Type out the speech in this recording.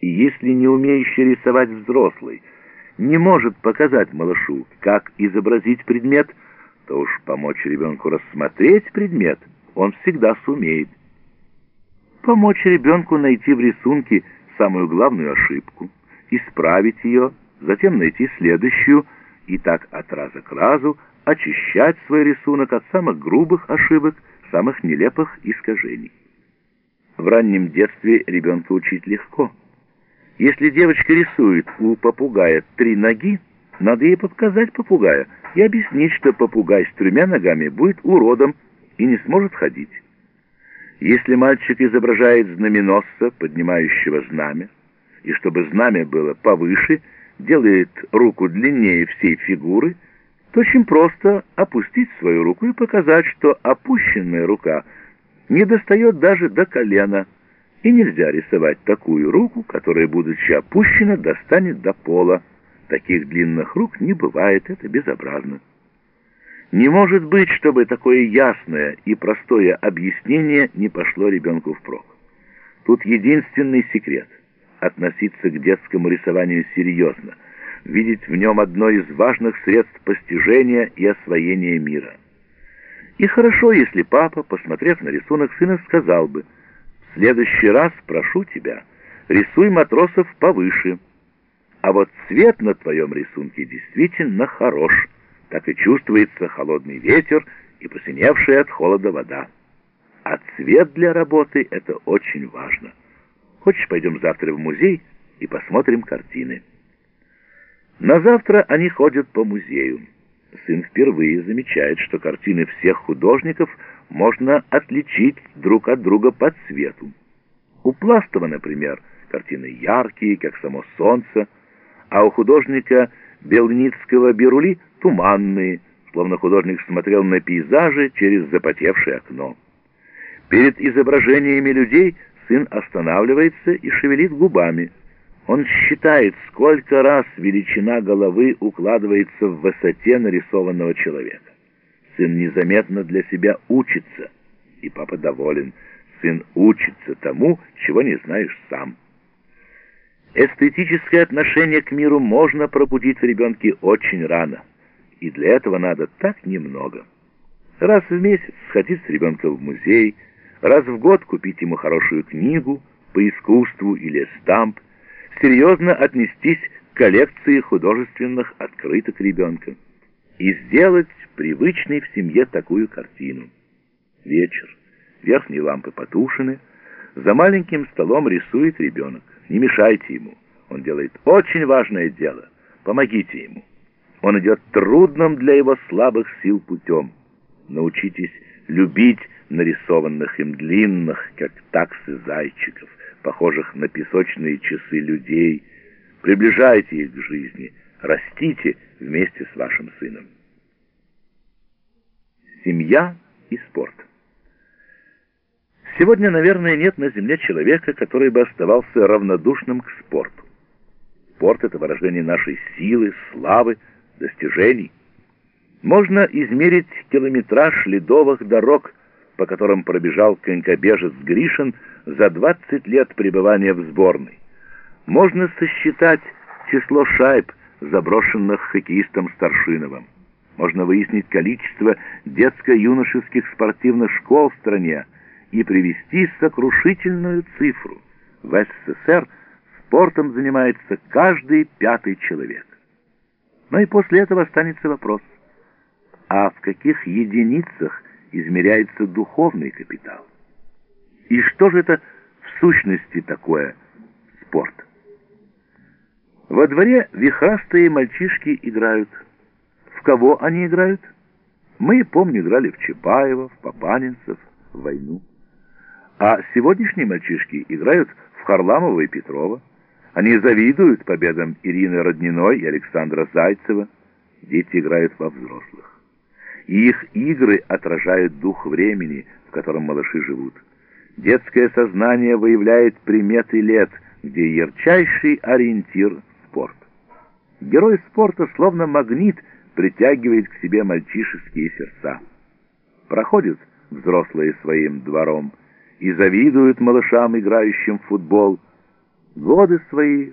Если не умеющий рисовать взрослый не может показать малышу, как изобразить предмет, то уж помочь ребенку рассмотреть предмет он всегда сумеет. Помочь ребенку найти в рисунке самую главную ошибку, исправить ее, затем найти следующую, и так от раза к разу очищать свой рисунок от самых грубых ошибок, самых нелепых искажений. В раннем детстве ребенка учить легко. Если девочка рисует у попугая три ноги, надо ей подсказать попугая и объяснить, что попугай с тремя ногами будет уродом и не сможет ходить. Если мальчик изображает знаменосца, поднимающего знамя, и чтобы знамя было повыше, делает руку длиннее всей фигуры, то очень просто опустить свою руку и показать, что опущенная рука не достает даже до колена, и нельзя рисовать такую руку, которая, будучи опущена, достанет до пола. Таких длинных рук не бывает, это безобразно. Не может быть, чтобы такое ясное и простое объяснение не пошло ребенку впрок. Тут единственный секрет — относиться к детскому рисованию серьезно, видеть в нем одно из важных средств постижения и освоения мира. И хорошо, если папа, посмотрев на рисунок сына, сказал бы — следующий раз прошу тебя, рисуй матросов повыше. А вот цвет на твоем рисунке действительно хорош. Так и чувствуется холодный ветер и посиневшая от холода вода. А цвет для работы — это очень важно. Хочешь, пойдем завтра в музей и посмотрим картины? На завтра они ходят по музею. Сын впервые замечает, что картины всех художников — можно отличить друг от друга по цвету. У Пластова, например, картины яркие, как само солнце, а у художника Белницкого Берули туманные, словно художник смотрел на пейзажи через запотевшее окно. Перед изображениями людей сын останавливается и шевелит губами. Он считает, сколько раз величина головы укладывается в высоте нарисованного человека. Сын незаметно для себя учится, и папа доволен. Сын учится тому, чего не знаешь сам. Эстетическое отношение к миру можно пробудить в ребенке очень рано, и для этого надо так немного. Раз в месяц сходить с ребенком в музей, раз в год купить ему хорошую книгу по искусству или стамп, серьезно отнестись к коллекции художественных открыток ребенка и сделать привычной в семье такую картину. Вечер, верхние лампы потушены, за маленьким столом рисует ребенок. Не мешайте ему, он делает очень важное дело, помогите ему. Он идет трудным для его слабых сил путем. Научитесь любить нарисованных им длинных, как таксы зайчиков, похожих на песочные часы людей. Приближайте их к жизни, растите вместе с вашим сыном. Семья и спорт. Сегодня, наверное, нет на земле человека, который бы оставался равнодушным к спорту. Спорт — это выражение нашей силы, славы, достижений. Можно измерить километраж ледовых дорог, по которым пробежал конькобежец Гришин за 20 лет пребывания в сборной. Можно сосчитать число шайб, заброшенных хоккеистом Старшиновым. Можно выяснить количество детско-юношеских спортивных школ в стране и привести сокрушительную цифру. В СССР спортом занимается каждый пятый человек. Но и после этого останется вопрос, а в каких единицах измеряется духовный капитал? И что же это в сущности такое спорт? Во дворе вихрастые мальчишки играют. В кого они играют? Мы, помню, играли в Чапаева, в Папанинцев, в войну. А сегодняшние мальчишки играют в Харламова и Петрова. Они завидуют победам Ирины Родниной и Александра Зайцева. Дети играют во взрослых. Их игры отражают дух времени, в котором малыши живут. Детское сознание выявляет приметы лет, где ярчайший ориентир – спорт. Герой спорта словно магнит притягивает к себе мальчишеские сердца. Проходят взрослые своим двором и завидуют малышам, играющим в футбол. годы свои